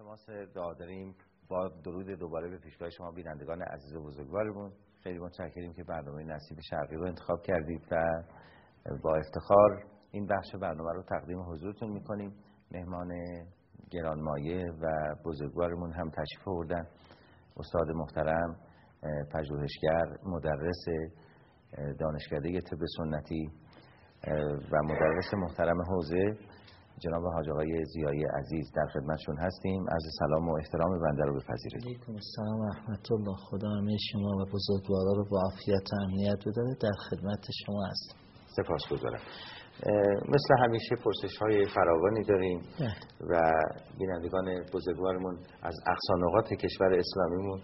التماس دعا داریم با درود دوباره به پیشگاه شما بینندگان عزیز و بزرگوارمون. خیلی متشکریم که برنامه نصیب شرقی رو انتخاب کردید و با افتخار این بخش برنامه رو تقدیم حضورتون می‌کنیم. مهمان گرانمایه و بزرگوارمون هم تشریف آوردن. استاد محترم پژوهشگر مدرس دانشکده طب سنتی و مدرس محترم حوزه جناب حاج آقای زیایی عزیز در خدمتشون هستیم. از سلام و احترام بنده رو بپذیرید علیکم السلام و رحمت الله خدا. همه شما و بزرگوارا رو با عافیت و امنیت بداره در خدمت شما هستیم. سپاسگزارم مثل همیشه پرسش های فراوانی داریم بله. و بینندگان بزرگوارمون از اقصانقات کشور اسلامیمون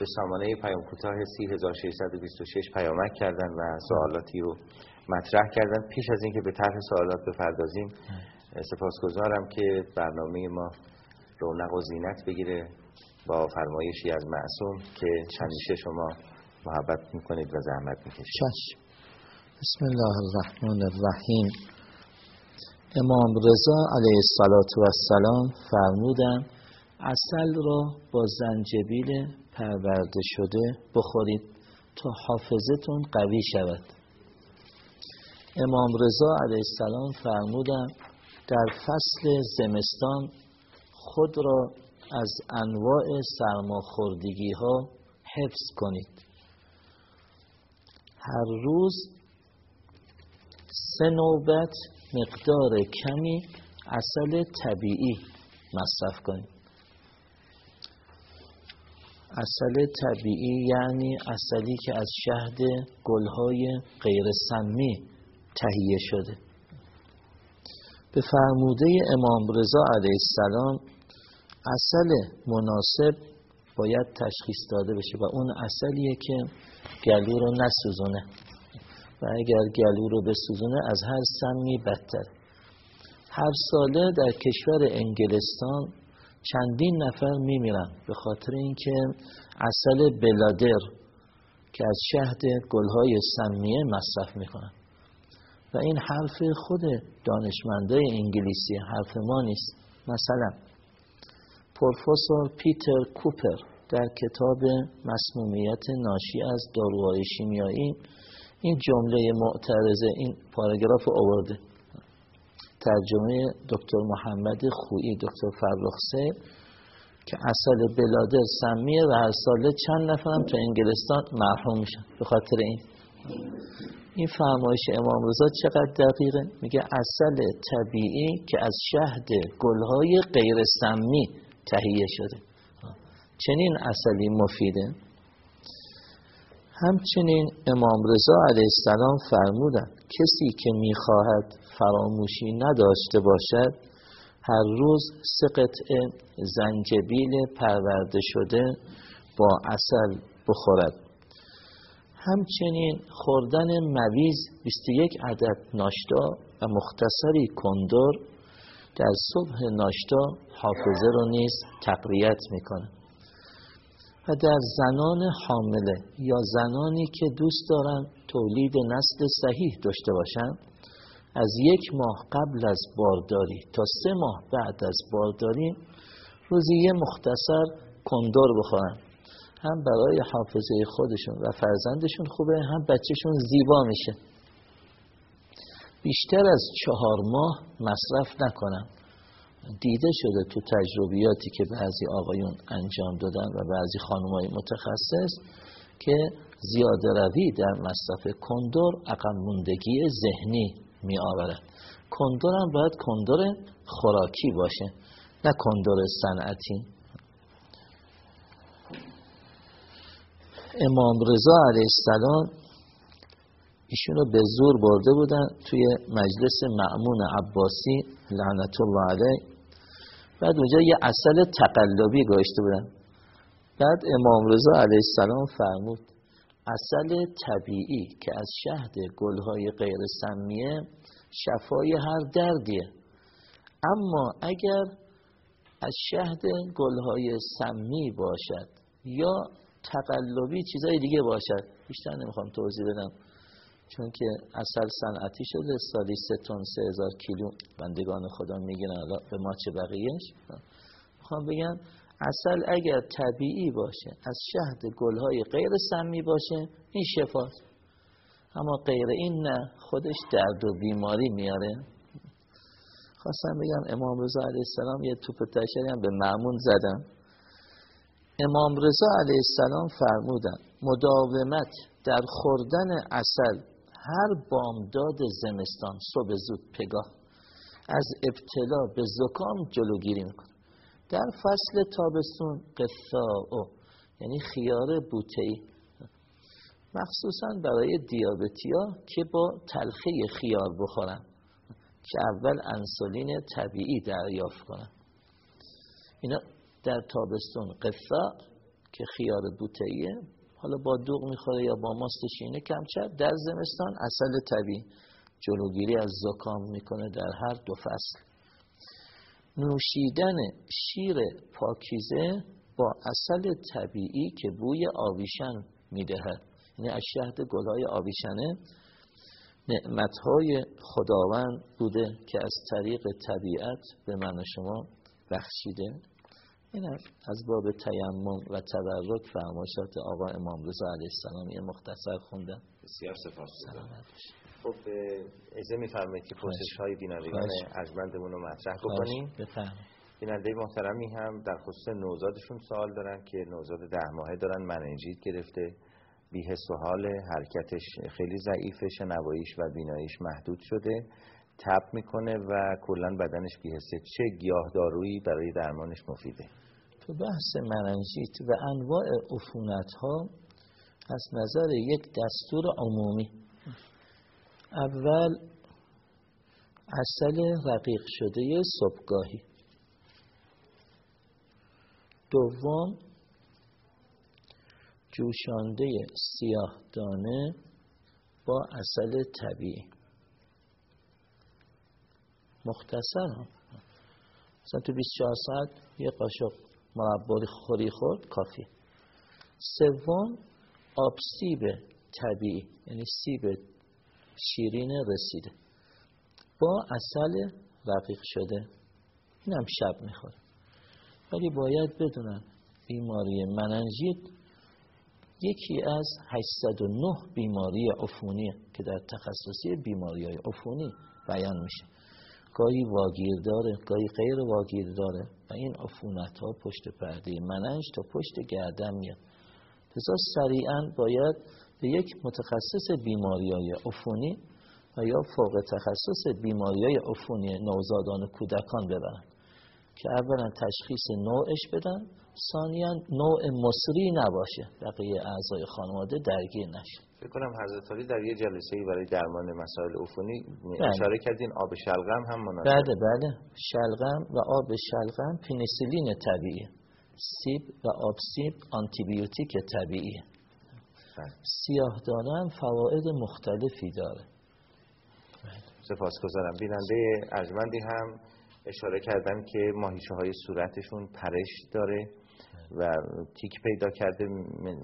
به سامانه پیام کوتاه 3626 پیامک کردن و سوالاتی رو مطرح کردن. پیش از اینکه به طرح سوالات بپردازیم سپاسگزارم که برنامه ما رونق و زینت بگیره با فرمایشی از معصوم که همیشه شما محبت می‌کنید و زحمت می‌کشید. چشم. بسم الله الرحمن الرحیم. امام رضا علیه السلام فرمودن اصل را با زنجبیل پرورده شده بخورید تا حافظتون قوی شود. امام رضا علیه السلام فرمودن در فصل زمستان خود را از انواع سرماخوردگی ها حفظ کنید. هر روز سه نوبت مقدار کمی اصل طبیعی مصرف کنید. اصل طبیعی یعنی اصلی که از شهد گلهای غیر سمی تهیه شده. به فرموده امام رضا علیه السلام اصل مناسب باید تشخیص داده بشه و اون اصلیه که گلو رو نسوزونه. و اگر گلو رو بسوزونه از هر سمی بدتر. هر ساله در کشور انگلستان چندین نفر میمیرن به خاطر اینکه اصل بلادر که از شهد گلهای سمیه مصرف می‌کنن. و این حرف خود دانشمندای انگلیسی حرف ما نیست. مثلا پروفسور پیتر کوپر در کتاب مسمومیت ناشی از داروهای شیمیایی این جمله معترضه این پاراگراف آورده. ترجمه دکتر محمد خویی دکتر فرخسه که اصل بلادر سمیه و هر چند نفرم تو انگلستان مرحوم میشن. به خاطر این. این فرمایش امام رضا چقدر دقیقه؟ میگه اصل طبیعی که از شهد گلهای غیر سمی تهیه شده. چنین اصلی مفیده. همچنین امام رضا علیه السلام فرمودن کسی که می‌خواهد فراموشی نداشته باشد هر روز سه قطعه زنجبیل پرورده شده با اصل بخورد. همچنین خوردن مویز 21 عدد ناشتا و مختصری کندور در صبح ناشتا حافظه رو نیز تقویت می‌کنه. و در زنان حامله یا زنانی که دوست دارن تولید نسل صحیح داشته باشن از یک ماه قبل از بارداری تا سه ماه بعد از بارداری روزی مختصر کندور بخورن. هم برای حافظه خودشون و فرزندشون خوبه هم بچهشون زیبا میشه. بیشتر از چهار ماه مصرف نکنم دیده شده تو تجربیاتی که بعضی آقایون انجام دادن و بعضی خانمای متخصص که زیاده روی در مصرف کندور عقب موندگی ذهنی می آورد کندور هم باید کندور خوراکی باشه نه کندور صنعتی. امام رضا علیه السلام ایشونو به زور برده بودن توی مجلس معمون عباسی لعنت الله علیه. بعد اونجا یه اصل تقلبی گذاشته بودن. بعد امام رضا علیه السلام فرمود اصل طبیعی که از شهد گلهای غیر سمیه شفای هر دردیه. اما اگر از شهد گلهای سمی باشد یا تقلبی چیزای دیگه باشد. بیشتر نمی‌خوام توضیح بدم. چون که اصل صنعتی شده سالی سه تن سه هزار کیلو. بندگان خدا می‌گیرن به ما چه بقیهش می‌خوام بگم اصل اگر طبیعی باشه از شهد گلهای غیر سمی باشه این شفاست. اما غیر این نه خودش درد و بیماری میاره. خواستم بگم امام رضا علیه السلام یه توپ تشری هم به معمون زدم. امام رضا علیه السلام فرمودن مداومت در خوردن اصل هر بامداد زمستان صبح زود پگاه. از ابتلا به زکام جلوگیری می‌کنه. در فصل تابستون قصاء یعنی خیار بوتهی مخصوصا برای دیابتیا که با تلخی خیار بخورن که اول انسولین طبیعی دریافت کنن. اینا در تابستون قصا که خیار بوتهیه حالا با دوغ می‌خوره یا با ماست شینه کمچر در زمستان اصل طبیعی جلوگیری از زکام می‌کنه در هر دو فصل. نوشیدن شیر پاکیزه با اصل طبیعی که بوی آویشن می‌دهد. یعنی از شهد گلهای آویشنه. نعمتهای خداوند بوده که از طریق طبیعت به من شما بخشیده. این از باب تیمم و تبرک فرمایشات آقا امام رضا علیه السلام یه مختصر خوندم بسیار سپاس. خب اجازه میفرمایید که پرسش های بینندگان ارجمندمون رو مطرح بکنیم. بیننده محترمی هم در خصوص نوزادشون سوال دارن که نوزاد ده ماهه دارن مننجیت گرفته. بیهست و حال حرکتش خیلی ضعیفه شنواییش و بیناییش محدود شده. تب می‌کنه و کلا بدنش بیهسته چه گیاه دارویی برای درمانش مفیده. تو بحث مننجیت و انواع عفونت ها از نظر یک دستور عمومی. اول اصل رقیق شده صبحگاهی. دوم جوشانده سیاه دانه با اصل طبیعی. مختصر. هم مثلا تو 24 ساعت یه قاشق خوری خورد کافی سوم آب سیب طبیعی یعنی سیب شیرین رسیده. با اصل رقیق شده. این هم شب می‌خوره. ولی باید بدونن بیماری مننجید یکی از 809 بیماری عفونی که در تخصصی بیماری های عفونی بیان میشه. گاهی واگیر داره گاهی غیر واگیر داره و این عفونت ها پشت پرده مننج تا پشت گردن میاد. لذا سریعا باید به یک متخصص بیماری های عفونی و یا فوق تخصص بیماری های عفونی نوزادان و کودکان ببرن که اولا تشخیص نوعش بدن ثانیا نوع مصری نباشه بقیه اعضای خانواده درگیر نشه فکر کنم حضرت علی در یه جلسه برای درمان مسائل عفونی بله. اشاره کردین آب شلغم هم مناسب. بله بله. شلغم و آب شلغم پنیسیلین طبیعیه. سیب و آب سیب آنتیبیوتیک طبیعیه. بله. سیاه دانه فواید مختلفی داره. سپاسگزارم. بیننده ارجمندی هم اشاره کردن که ماهیچه های صورتشون پرش داره. و تیک پیدا کرده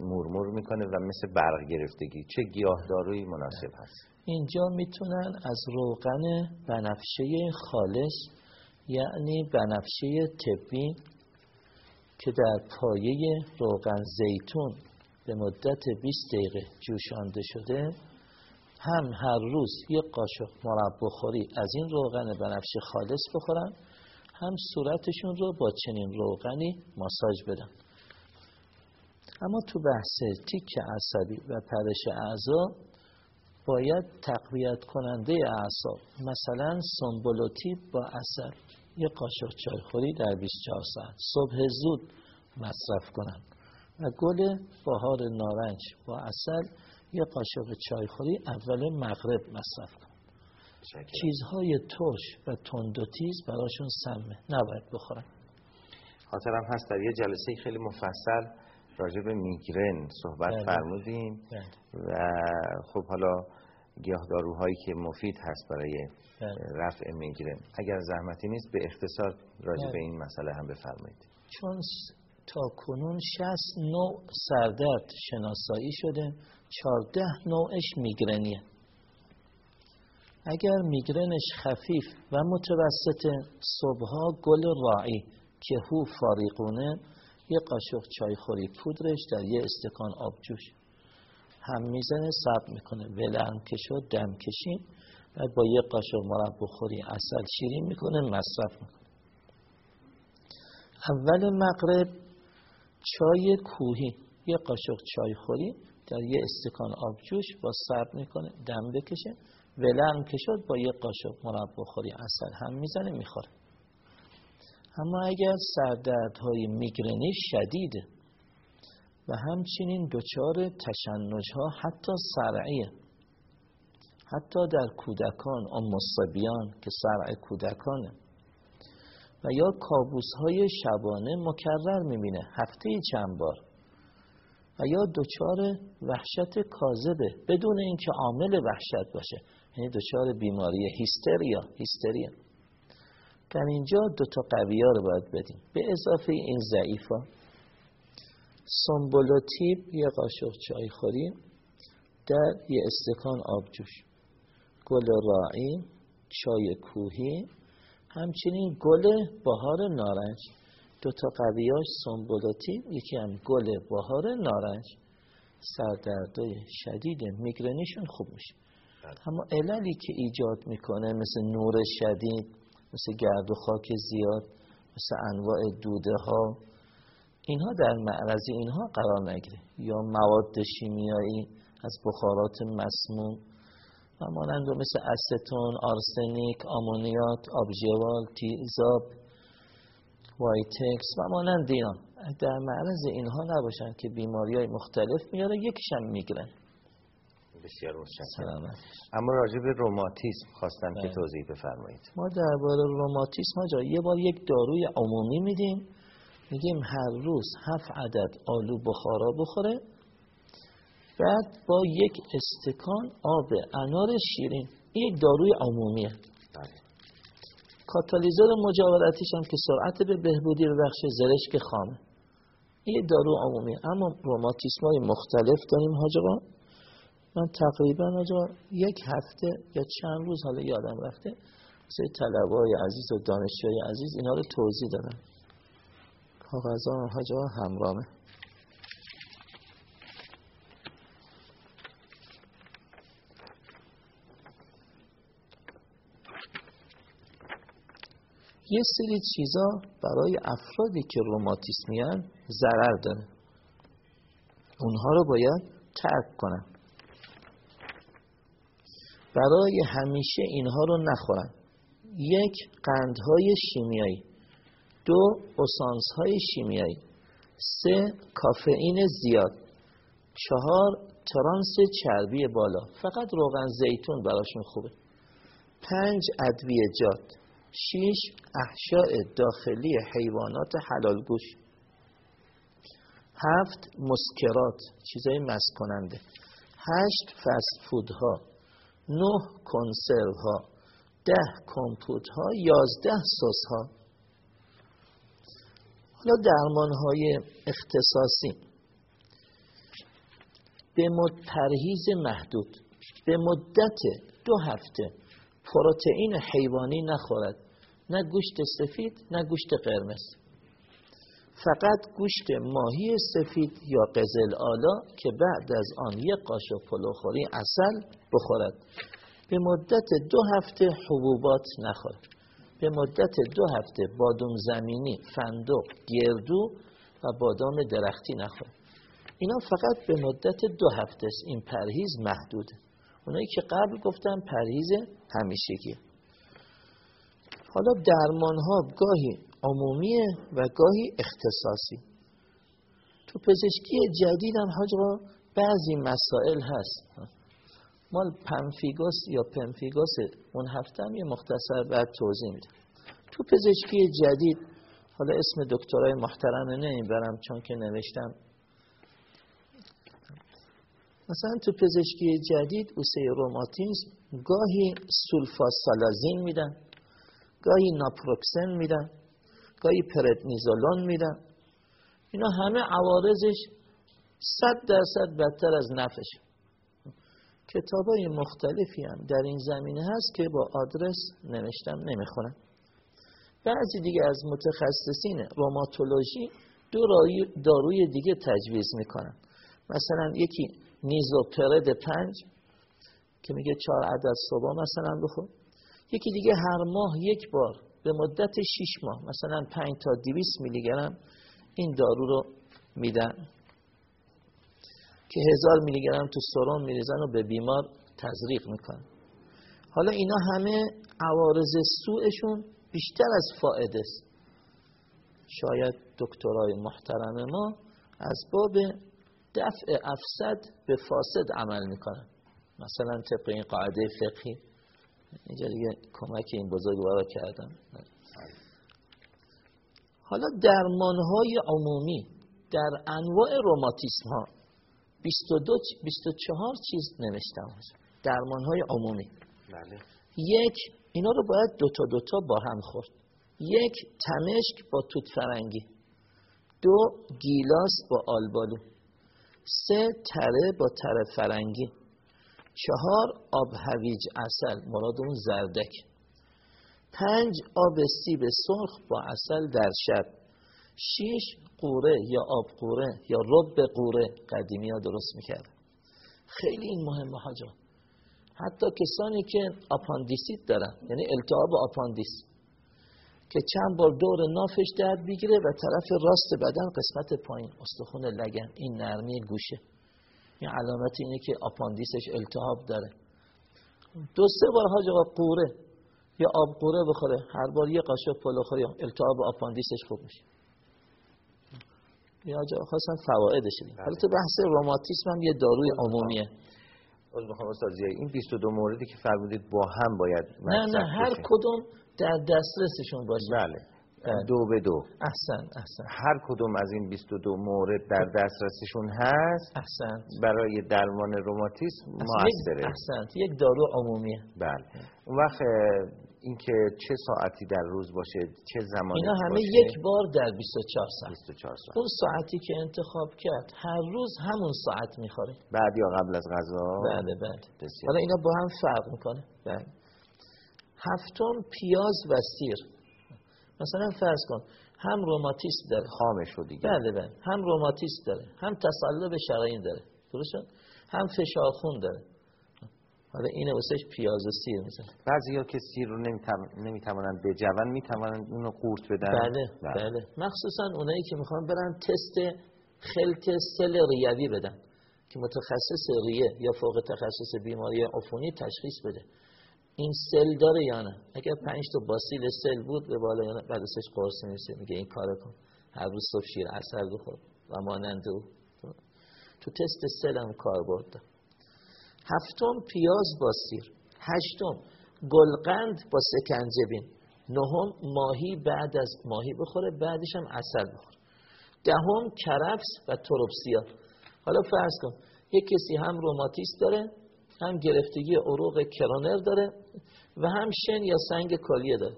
مورمور می‌کنه و مثل برق گرفتگی چه گیاهدارویی مناسب هست. اینجا می‌تونن از روغن بنفشه خالص یعنی بنفشه طبی که در پایه روغن زیتون به مدت 20 دقیقه جوشانده شده هم هر روز یک قاشق مربا خوری از این روغن بنفشه خالص بخورن هم صورتشون رو با چنین روغنی ماساژ بدن. اما تو بحث تیک عصبی و پرش اعضا باید تقویت کننده اعصاب مثلا سنبولوتی با اثر یک قاشق چایخوری در 24 ساعت صبح زود مصرف کنن. و گل بهار نارنج با اصل یه قاشق چایخوری اول مغرب مصرف کن. چیزهای ترش و تند و تیز براشون سمه. نباید بخورن خاطرم هست در یه جلسه خیلی مفصل راجع به میگرن صحبت بله. فرمودیم بله. و خب حالا گیاهداروهایی که مفید هست برای بله. رفع میگرن. اگر زحمتی نیست به اختصار راجع به این مسئله هم بفرمایید. چون تا کنون 60 نوع سردرد شناسایی شده 14 نوعش میگرنیه. اگر میگرنش خفیف و متوسط صبحها گل راعی که هو فاریقونه یه قاشق چایخوری پودرش در یه استکان آب جوش. هم می‌زنه سب می‌کنه. ولرم که شد دم کشیم و با یه قاشق مربا خوری اصل شیرین می‌کنه مصرف می‌کنه. اول مغرب چای کوهی. یه قاشق چای خوری در یه استکان آب جوش با سب می‌کنه دم بکشه ولرم که شد با یه قاشق مربا خوری اصل هم می‌زنه می‌خوره. اما اگر سردردهای میگرنی شدیده و همچنین دچار تشنج ها حتی سرعیه حتی در کودکان ام مصبیان که سرع کودکانه. و یا کابوس های شبانه مکرر می‌بینه هفته چند بار. و یا دچار وحشت کاذبه بدون اینکه عامل وحشت باشه. یعنی دچار بیماری هیستریا هیستریا. در اینجا دو تا قوی ها رو باید بدیم. به اضافه این ضعیفا سنبولوتیب یه قاشق چای خوری در یه استکان آب جوش گل راعی چای کوهی همچنین گل بهار نارنج. دو تا قویاش سنبولوتیب یکی هم گل بهار نارنج. سردردای شدید میگرنیشون خوب میشه. اما عللی که ایجاد می‌کنه مثل نور شدید مثل گرد و خاک زیاد مثل انواع دوده ها اینها در معرض اینها قرار نگیره. یا مواد شیمیایی از بخارات مسموم و مانند مثل استون، آرسنیک، آمونیاک، آب ژاول، تیزاب، وایتکس و مانند اینا در معرض اینها نباشن که بیماری های مختلف میاره یکیشم می‌گیرن. بسیار متشکرم. اما راجع به روماتیسم خواستم که بله. توضیح بفرمایید. ما درباره روماتیسم ها یه بار یک داروی عمومی میدیم. میگیم هر روز هفت عدد آلو بخارا بخوره. بعد با یک استکان آب انار شیرین. این یک داروی عمومیه. بله. کاتالیزور مجاورتیش هم که سرعت به بهبودی بخش زرشک خامه. این دارو عمومی اما روماتیسم های مختلف داریم حاجبان من تقریبا آجا یک هفته یا چند روز حالا یادم رفته مثل طلبای عزیز و دانشجوی عزیز اینا رو توضیح دادم. کاغذا حاجا همرامه یه سری چیزا برای افرادی که روماتیسمیان ضرر داره. اونها رو باید ترک کنن. برای همیشه اینها رو نخورن. یک قندهای شیمیایی. دو های شیمیایی. سه کافئین زیاد. چهار ترانس چربی بالا. فقط روغن زیتون براشون خوبه. پنج ادویجات شیش احشاء داخلی حیوانات حلال گوش. هفت مسکرات. چیزای مست کننده هشت فست فودها. نه کنسرو ها ده کمپوت ها یازده سس ها حالا درمان های اختصاصی. به پرهیز محدود. به مدت دو هفته. پروتئین حیوانی نخورد. نه گوشت سفید نه گوشت قرمز. فقط گوشت ماهی سفید یا قزل آلا که بعد از آن یک قاشق پلوخوری اصل بخورد. به مدت دو هفته حبوبات نخورد. به مدت دو هفته بادوم زمینی فندق گردو و بادام درختی نخورد. اینا فقط به مدت دو هفته است. این پرهیز محدوده. اونایی که قبل گفتم پرهیز همیشگیه حالا درمان ها گاهی عمومیه و گاهی اختصاصی. تو پزشکی جدید هم حاج بعضی مسائل هست. مال پنفیگوس یا پنفیگوس اون هفته هم یه مختصر بعد توضیح میده تو پزشکی جدید حالا اسم دکترای محترم نمی‌برم چون که نوشتم. مثلا تو پزشکی جدید اوسه روماتیزم گاهی سولفاسالازین میدن گاهی ناپروکسن میدن. گاهی پردنیزولون میدن. اینا همه عوارضش صد درصد بدتر از نفش کتاب های مختلفی هم در این زمینه هست که با آدرس نوشتم نمی‌خونم بعضی دیگه از متخصصین روماتولوژی دو داروی دیگه تجویز می‌کنن. مثلا یکی نیزوپرد پنج که میگه چهار عدد صبح مثلا بخور یکی دیگه هر ماه یک بار به مدت 6 ماه مثلا 5 تا 200 میلی گرم این دارو رو میدن. که هزار میلی گرم تو سرم میریزن و به بیمار تزریق می‌کنن. حالا اینا همه عوارض سوءشون بیشتر از فائده است. شاید دکترای محترم ما از باب دفع افسد به فاسد عمل می‌کنن. مثلا طبق این قاعده فقهی. اینجا دیگه کمک این بزرگوارا کردم. حالا درمانهای عمومی در انواع روماتیسم ها 22 24 چیز نوشتم درمانهای عمومی. بله. یک اینا رو باید دوتا دوتا با هم خورد. یک تمشک با توت فرنگی. دو گیلاس با آلبالو. سه تره با تره فرنگی. چهار آب هویج اصل مراد اون زردک. پنج آب سیب سرخ با اصل در شب. شیره غوره یا آب غوره یا رب غوره قدیمی ها درست می‌کرد. خیلی این مهمه حاج آقا. حتی کسانی که آپاندیسیت دارن یعنی التهاب آپاندیس که چند بار دور نافش درد بگیره و طرف راست بدن قسمت پایین. استخون لگن این نرمی گوشه. این علامت اینه که آپاندیسش التهاب داره. دو سه بار حاج آقا غوره. یا آب قوره بخوره. هر بار یه قاشق پلو خوری التهاب آپاندیسش خوب میشه. یا جا خواستم فوائدش حالا تو بحث روماتیسم هم یه داروی عمومیه. از می‌خوام این 22 موردی که فرمودید با هم باید نه نه. هر کدوم در دسترسشون باشه. بله. دو به دو. احسن احسن. هر کدوم از این 22 مورد در دسترسشون هست. احسن. برای درمان روماتیسم موثره احسن. یک دارو عمومیه. بله. اون وقت اینکه چه ساعتی در روز باشه چه زمانی اینا همه باشه؟ یک بار در 24 ساعت. 24 ساعت. اون ساعتی که انتخاب کرد هر روز همون ساعت می‌خوره. بعد یا قبل از غذا. بله بله. حالا اینا با هم فرق می‌کنه. بله. هفتم پیاز و سیر. مثلا فرض کن هم روماتیسم داره. خامش رو دیگه. بله بله. هم روماتیسم داره هم تصلب شرایین داره. درست هم فشار خون داره. حالا اینه واسهش پیاز و سیر میزن بعضی ها که سیر رو نمی‌توانند به جوان می‌توانند اونو قورت بدن. بله بله, بله. مخصوصا اونایی که می‌خوان برن تست خلط سل ریوی بدن که متخصص ریه یا فوق تخصص بیماری عفونی تشخیص بده. این سل داره یا نه؟ اگر پنج تا باسیل سل بود به بالا یا نه؟ بعد ازش قرص میشه میگه این کار کن. هر روز صبح شیر اصل بخور و مانند او. تو تست سل هم کار برده هفتم پیاز با سیر. هشتم گلقند با سکنجبین نهم ماهی بعد از ماهی بخوره بعدش هم اصل بخوره دهم کرفس و تروپسیا. حالا فرض کن یک کسی هم روماتیس داره هم گرفتگی عروق کرونر داره و هم شن یا سنگ کالیه داره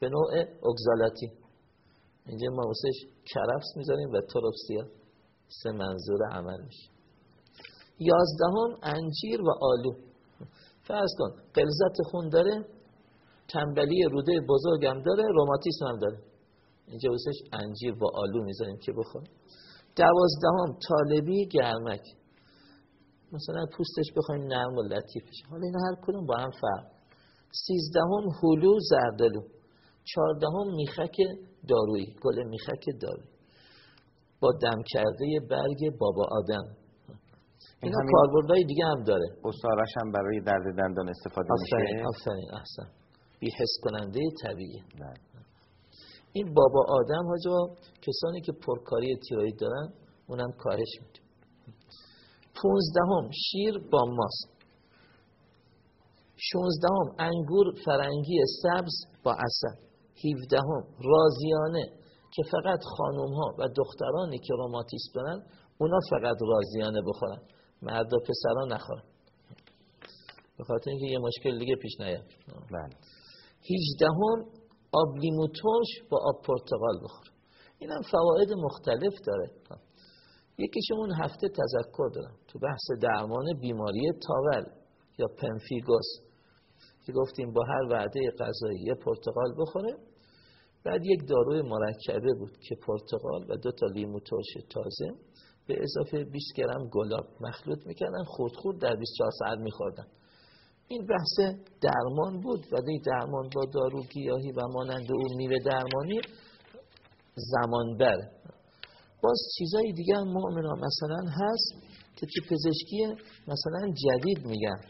به نوع اگزالاتی. اینجا ما واسش کرفس می‌ذاریم و تروپسیا سه منظور عمل میشه. یازدهم انجیر و آلو. فرض کن قلزت خون داره تنبلی روده بزرگم داره روماتیسم هم داره. اینجا واسش انجیر با آلو می‌ذاریم که بخور دوازدهم طالبی گرمک. مثلا پوستش بخوایم نرم و لطیف بشه. حالا اینا هر کدوم با هم فرق. سیزدهم هلو زردلو چهاردهم میخک دارویی. گل میخک دارویی. با دم کرده برگ بابا آدم. اینا کاربردهای دیگه هم داره. اصارش هم برای درد دندان استفاده میشه. آفرین احسن بی حس کننده طبیعی. نه. این بابا آدم ها کسانی که پرکاری تیروید دارن اونم کاهش میده. پونزدهم شیر با ماست. شونزدهم انگور فرنگی سبز با اصل هیودهم رازیانه که فقط خانوم ها و دخترانی که روماتیسم دارن اونا فقط رازیانه بخورن. مرد و پسران نخورن. به خاطر اینکه یه مشکل دیگه پیش نیاد. بله. هیچدهم آب لیمو با آب پرتقال بخور. این هم فواید مختلف داره. یکیشون هفته تذکر دارم تو بحث درمان بیماری تاول یا پنفیگوس که گفتیم با هر وعده غذایی یه پرتقال بخوره. بعد یک داروی مرکبه بود که پرتقال و دو تا لیمو ترش تازه به اضافه 20 گرم گلاب مخلوط می‌کردن خورد خورد در 24 ساعت میخوردن. این بحث درمان بود ولی درمان با دارو گیاهی و مانند او میوه درمانی زمان بر باز چیزای دیگه هم مؤمنا مثلا هست که تو پزشکی مثلا جدید میگن.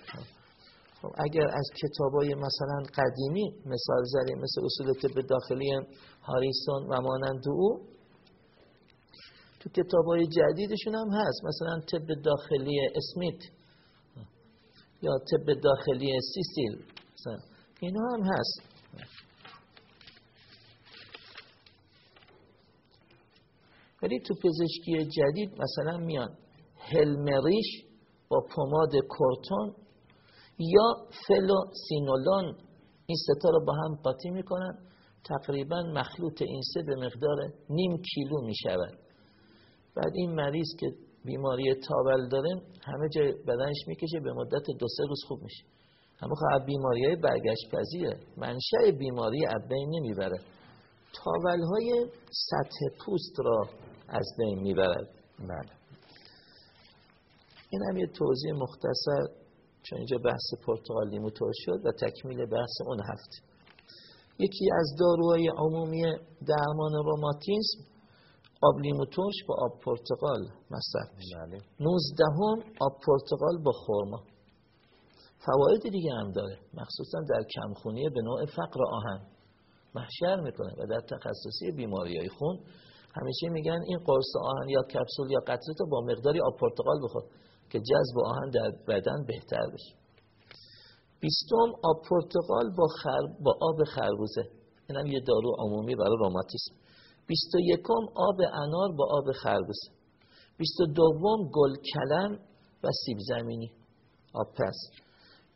خب اگر از کتابای مثلا قدیمی مثال زدیم مثل اصول طب داخلی هاریسون و مانند او تو کتابای جدیدشون هم هست. مثلا طب داخلی اسمیت یا طب داخلی سیسیل اینا هم هست. ولی تو پزشکی جدید مثلا میان هلمریش با پماد کورتون یا فلوسینولون این ستا رو با هم قاطی می‌کنن. تقریبا مخلوط این سه به مقدار نیم کیلو می‌شود. بعد این مریض که بیماری تاول داره همه جای بدنش می‌کشه به مدت دو سه روز خوب میشه. همه خواهد بیماری های برگشت پذیره. منشأ بیماری بین نمی‌بره. تاول های سطح پوست را از بین می‌برد. بله. این هم یه توضیح مختصر چون اینجا بحث پرتغال لیمو شد و تکمیل بحث اون هفته یکی از داروهای عمومی درمان روماتیسم آب لیمو ترش با آب پرتقال مصرف میشه. بله. 19 آب پرتقال با خورما فواید دیگه هم داره مخصوصا در کمخونی به نوع فقر آهن. محشر می‌کنه و در تخصصی بیماری های خون همیشه میگن این قرص آهن یا کپسول یا قطره تو با مقداری آب پرتقال بخور که جذب آهن در بدن بهتر بشه. بیستم آب پرتقال با, خر... با آب خربوزه. اینم یه دارو عمومی برای روماتیسم بیست و یکم آب انار با آب خربوزه. بیست و دوم گل کلم و سیب زمینی. آب پس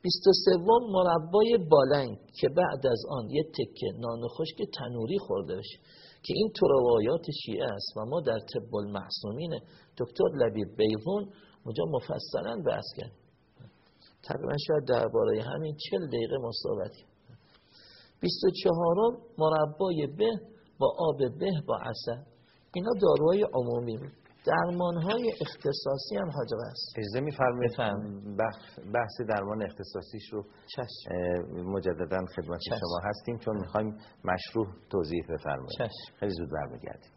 بیست و سوم مربای بالنگ که بعد از آن یه تکه نان خشک تنوری خورده بشه. که این تو روایات شیعه است و ما در طب المحسومین دکتر لبیب بیغون اونجا مفصلا بحث کرد تقریبا شاید درباره همین چل دقیقه مصابتی 24 مربای به با آب به با عسل. اینا داروهای عمومی بود. درمان های اختصاصی هم حاجب است. اجازه میفرمایید بحث درمان اختصاصیش رو مجددا خدمت شما هستیم چون می‌خوایم مشروع توضیح بفرمایید. خیلی زود برمیگردیم.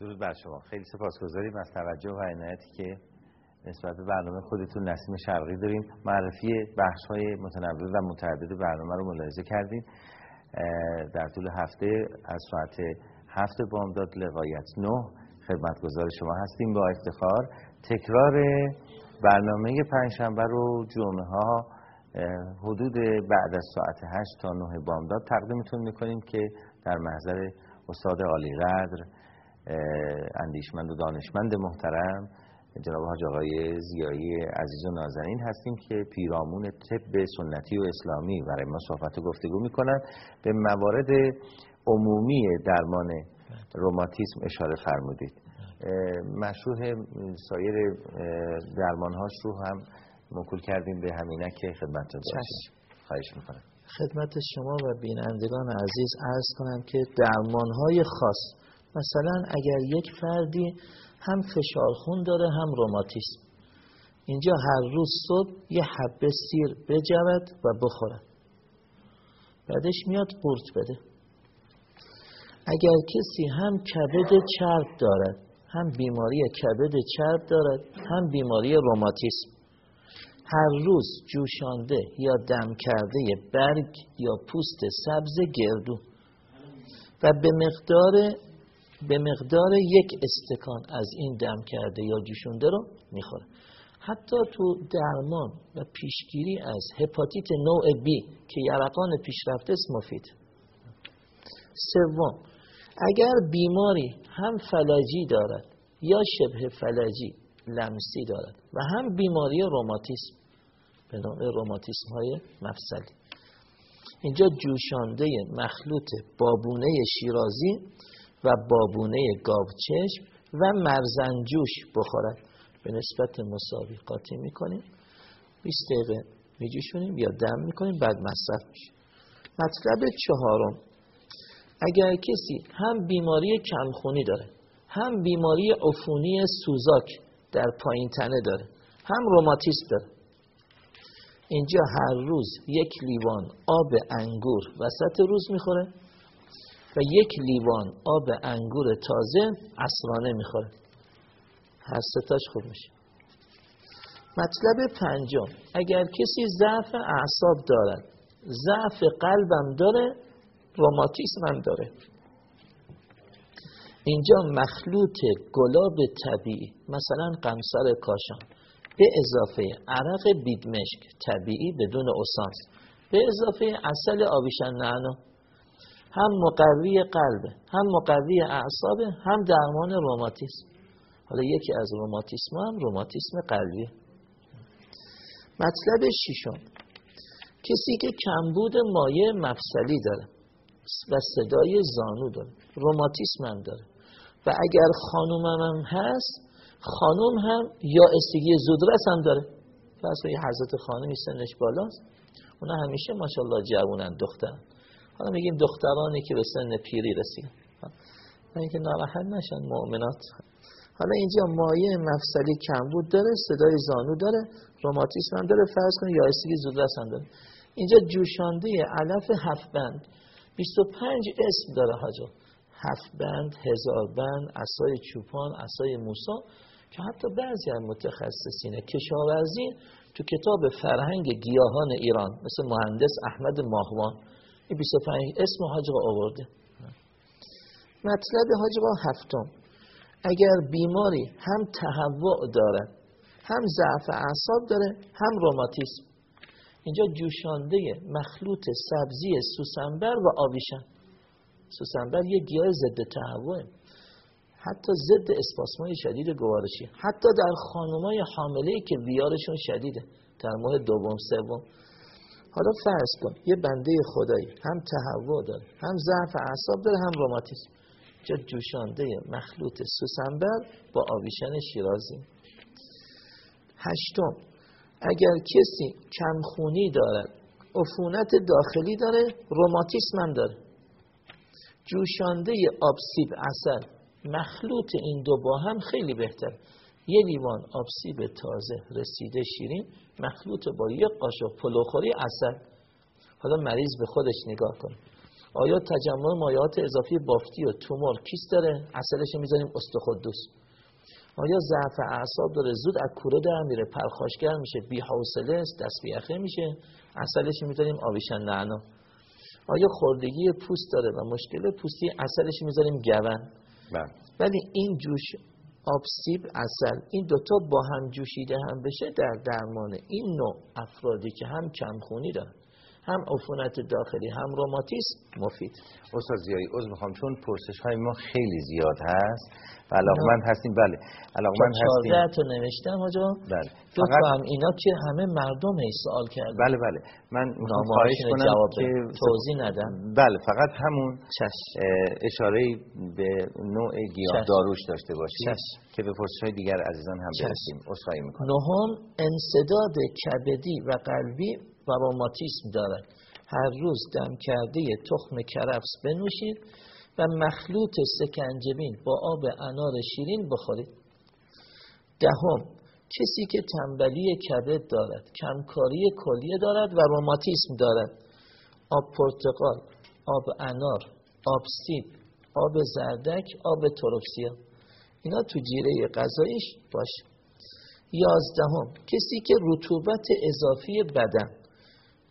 درود بر شما. خیلی سپاسگزاریم از توجه و عنایتی که نسبت به برنامه خودتون نسیم شرقی داریم. معرفی بخش های متنوع و متعدد برنامه رو ملاحظه کردیم. در طول هفته از ساعت هفت بامداد لغایت نه خدمتگزار شما هستیم با افتخار. تکرار برنامه پنجشنبه رو جمعه ها حدود بعد از ساعت هشت تا نه بامداد تقدیمتون می‌کنیم که در محضر استاد عالی قدر اندیشمند و دانشمند محترم جناب حاج آقای زیایی عزیز و نازنین هستیم که پیرامون طب سنتی و اسلامی برای ما صحبت و گفتگو می‌کنن. به موارد عمومی درمان روماتیسم اشاره فرمودید. مشروع سایر درمانهاش رو هم مکول کردیم به همینه که خدمت باشیم. خواهش می‌کنم. خدمت شما و بینندگان عزیز عرض کنم که درمانهای خاص مثلا اگر یک فردی هم فشار خون داره هم روماتیسم. اینجا هر روز صبح یه حبه سیر بجود و بخوره بعدش میاد قورت بده. اگر کسی هم کبد چرب دارد هم بیماری کبد چرب دارد هم بیماری روماتیسم. هر روز جوشانده یا دم کرده برگ یا پوست سبز گردو و به مقدار به مقدار یک استکان از این دم کرده یا جوشونده رو می‌خوره. حتی تو درمان و پیشگیری از هپاتیت نوع بی که یرقان پیشرفته است مفید. سوم اگر بیماری هم فلجی دارد یا شبه فلجی لمسی دارد و هم بیماری روماتیسم به نوع روماتیسم های مفصلی. اینجا جوشانده مخلوط بابونه شیرازی و بابونه گاوچشم و مرزنجوش بخورد. به نسبت مساوی قاطی می‌کنیم. 20 دقیقه میجوشونیم یا دم می‌کنیم بعد مصرف میشه. مطلب چهارم. اگر کسی هم بیماری کمخونی داره هم بیماری عفونی سوزاک در پایین تنه داره هم روماتیسم داره. اینجا هر روز یک لیوان آب انگور وسط روز می‌خوره. و یک لیوان آب انگور تازه عصرانه می‌خوره. هر ستاش خوب میشه. مطلب پنجم اگر کسی ضعف اعصاب دارد ضعف قلبم داره روماتیسم هم داره. اینجا مخلوط گلاب طبیعی مثلا قمصر کاشان به اضافه عرق بیدمشک طبیعی بدون اسانس به اضافه اصل آبیشن نعنو هم مقوی قلبه هم مقوی اعصابه هم درمان روماتیسم. حالا یکی از روماتیسم هم روماتیسم قلبیه. مطلب ششم. کسی که کمبود مایع مفصلی داره و صدای زانو داره روماتیسم هم داره. و اگر خانومم هم هست خانوم هم یا استگی زودرس هم داره. فرض یه حضرت خانمی سنش بالاست. اونا همیشه ماشاءالله جوونن دخترن. حالا میگیم دخترانی که به سن پیری رسیدن اینکه ناراحت نشن مؤمنات. حالا اینجا مایه مفصلی کمبود داره صدای زانو داره. روماتیسم هم داره. فرض کنید یا استگی زودرس هم داره. اینجا جوشانده علف هفت بند. 25 اسم داره حاجا. هفت بند هزار بند اسای چوپان اسای موسا که حتی بعضی از متخصصین. کشاورزی تو کتاب فرهنگ گیاهان ایران مثل مهندس احمد ماهوان. 25 اسم حاج آورده. مطلب حاج هفتم. اگر بیماری هم تهوع داره هم ضعف اعصاب داره هم روماتیسم اینجا جوشانده مخلوط سبزی سوسنبر و آویشن سوسنبر یه گیاه ضد تهوعه. حتی ضد اسپاسمای شدید گوارشی. حتی در خانمای حامله که بیارشون شدیده. در ماه دوم سوم. حالا فرض کن یه بنده خدایی هم تهوع داره هم ضعف اعصاب داره هم روماتیسم جا جوشانده مخلوط سوسنبر با آویشن شیرازی. هشتم اگر کسی کمخونی دارد عفونت داخلی داره روماتیسم هم داره. جوشانده آبسیب اصل مخلوط این دو با هم خیلی بهتر یه لیوان آبسیب تازه رسیده شیرین مخلوط با یک قاشق پلوخوری اصل حالا مریض به خودش نگاه کن. آیا تجمع مایات اضافی بافتی و تومور کیست داره؟ اصلش می‌ذاریم استخدوس. آیا ضعف اعصاب داره؟ زود از کوره در میره. پرخاشگر میشه. بی حوصله است. دست بیخه میشه. اصلش می‌ذاریم آویشن نعنا آیا خوردگی پوست داره و مشکل پوستی؟ اصلش می‌ذاریم گون. بله. ولی این جوش آبسیب اصل. این دوتا با هم جوشیده هم بشه در درمان این نوع افرادی که هم کمخونی دارن. هم عفونت داخلی هم روماتیسم مفید. استاد زیایی عذر می‌خوام چون پرسش های ما خیلی زیاد هست. و علاقمند هستیم. بله. علاقمند هستیم. تا نوشتم آجا بله. فقط هم اینا که همه مردم ای سوال کردن. بله بله. من خواهش کنم جواب که توضیح ندم بله فقط همون اشاره به نوع گیاه داروش داشته باشید که به پرسش های دیگر عزیزان هم برسیم. عذرخواهی می‌کنم. نهم انصداد کبدی و قلبی و روماتیسم دارد. هر روز دم کرده تخم کرفس بنوشید و مخلوط سکنجبین با آب انار شیرین بخورید. دهم کسی که تنبلی کبد دارد کمکاری کلیه دارد و روماتیسم دارد. آب پرتقال آب انار آب سیب آب زردک آب تروفسیا اینا تو جیره غذایش باشه. یازدهم کسی که رطوبت اضافی بدن.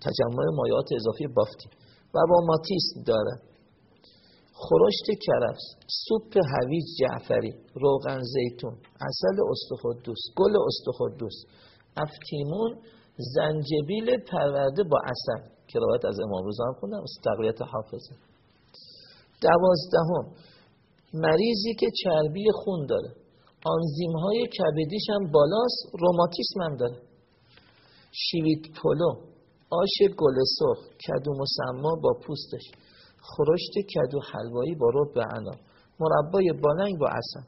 تجمع مایات اضافی بافتی و روماتیسم دارد خورشت کرفس سوپ هویج جعفری روغن زیتون اصل استخدوس گل استخدوس افتیمون زنجبیل پرورده با اصل که روایت از امام روزا هم خوندم تقویت حافظه. دوازدهم مریضی که چربی خون داره. آنزیم های کبدیش هم بالاست روماتیسم هم داره. شیویت پلو آش گل سرخ کدو مسما با پوستش. خورشت کدو حلوایی با رب انا مربای بالنگ با اصل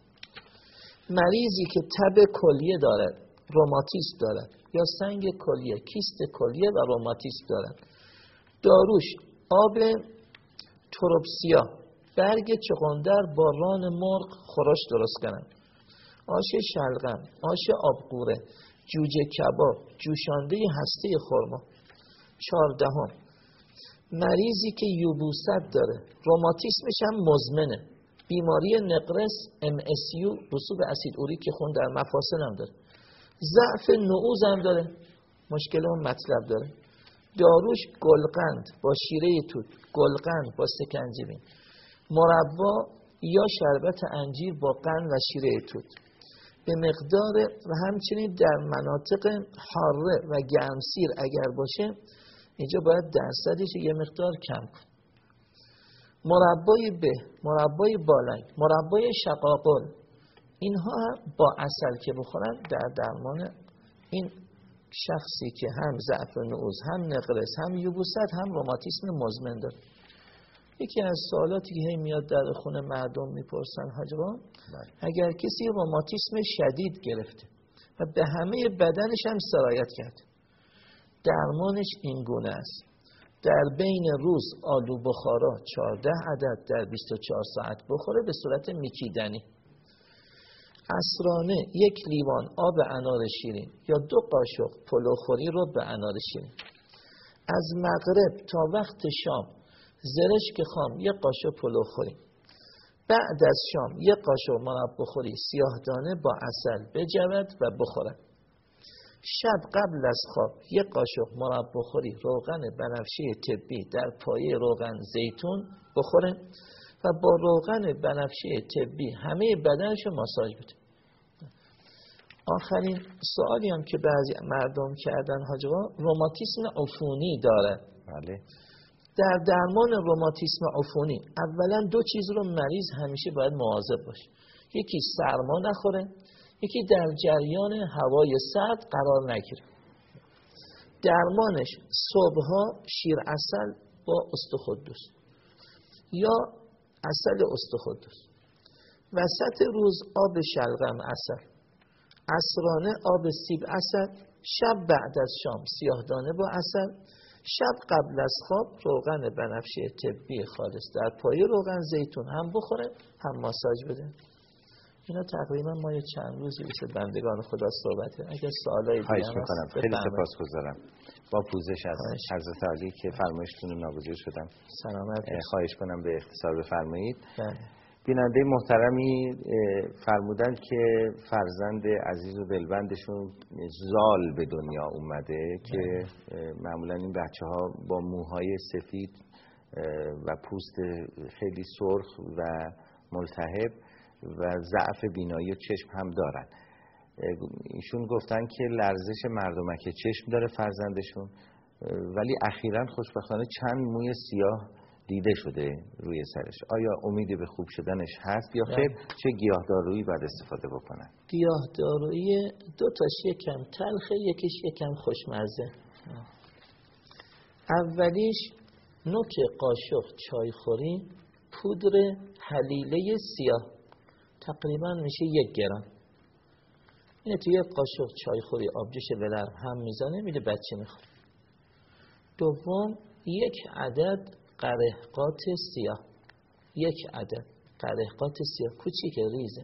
مریضی که تب کلیه دارد روماتیسم دارد. یا سنگ کلیه کیست کلیه و روماتیسم دارد. داروش آب تروپسیا. برگ چغندر با ران مرغ خورش درست کنند. آش شلغم آش آبقوره جوجه کباب جوشانده هسته خورما چهاردهم. مریضی که یوبوست داره. روماتیسمش هم مزمنه. بیماری نقرس MSU رسوب اسید اوری که خون در مفاصل هم داره. ضعف نعوز هم داره. مشکل اون مطلب داره. داروش گلقند با شیره توت گلقند با سکنجبین. مربا یا شربت انجیر با قند و شیره توت. به مقدار و همچنین در مناطق حاره و گرمسیر اگر باشه اینجا باید درصدش یه مقدار کم کن مربای به مربای بالنگ مربای شقاقل اینها با اصل که بخورن در درمان این شخصی که هم ضعف نعوز هم نقرس هم یوبوست هم روماتیسم مزمن داره یکی از سوالاتی که هی میاد در خونه مردم می‌پرسن حاجبا بله. اگر کسی روماتیسم شدید گرفته و به همه بدنش هم سرایت کرد درمانش این گونه است. در بین روز آلو بخارا 14 عدد در 24 ساعت بخوره به صورت میکیدنی. اسرانه یک لیوان آب انار شیرین یا دو قاشق پلوخوری رو به انار شیرین. از مغرب تا وقت شام زرشک خام یک قاشق پلوخوری بعد از شام یک قاشق مرب بخوری سیاه دانه با اصل بجود و بخوره شب قبل از خواب یک قاشق مرب بخوری روغن بنفشه طبی در پایه روغن زیتون بخوره و با روغن بنفشه طبی همه بدنش ماساژ بده. آخرین سوالی هم که بعضی مردم کردن حاجبا روماتیسم عفونی داره. بله. در درمان روماتیسم عفونی اولا دو چیز رو مریض همیشه باید مواظب باشه. یکی سرما نخوره یکی در جریان هوای سرد قرار نگیره. درمانش صبحها شیر اصل با استخدوس یا اصل استخدوس. وسط روز آب شلغم اصل اسرانه آب سیب اصل شب بعد از شام سیاهدانه با اصل شب قبل از خواب روغن بنفشه طبی خالص در پای روغن زیتون هم بخوره هم ماساژ بده اینا تقریبا ما یه چند روزی بشه بندگان خدا صحبته. اگر سوالای دیگه خواهش می‌کنم. خیلی سپاسگزارم با پوزش از حضرت علی که فرمایشتون ناگزیر شدم. سلامت خواهش کنم به اختصار بفرمایید. بله. بیننده محترمی فرمودن که فرزند عزیز و دلبندشون زال به دنیا اومده که بله. معمولا این بچه ها با موهای سفید و پوست خیلی سرخ و ملتهب و ضعف بینایی و چشم هم دارن. ایشون گفتن که لرزش مردمک چشم داره فرزندشون ولی اخیرا خوشبختانه چند موی سیاه دیده شده روی سرش. آیا امیدی به خوب شدنش هست یا خیر؟ چه گیاهدارویی باید استفاده بکنن؟ گیاهدارویی دو تاش یکم تلخه یکیش یکم خوشمزه. اولیش نوک قاشق چایخوری پودر حلیله سیاه. تقریبا میشه یک گرم. اینه تو یک قاشق چایخوری آبجوش ولرم هم می‌زنه میده بچه می‌خوره. دوم یک عدد قرهقات سیاه. یک عدد قرهقات سیاه. کوچیک ریزه.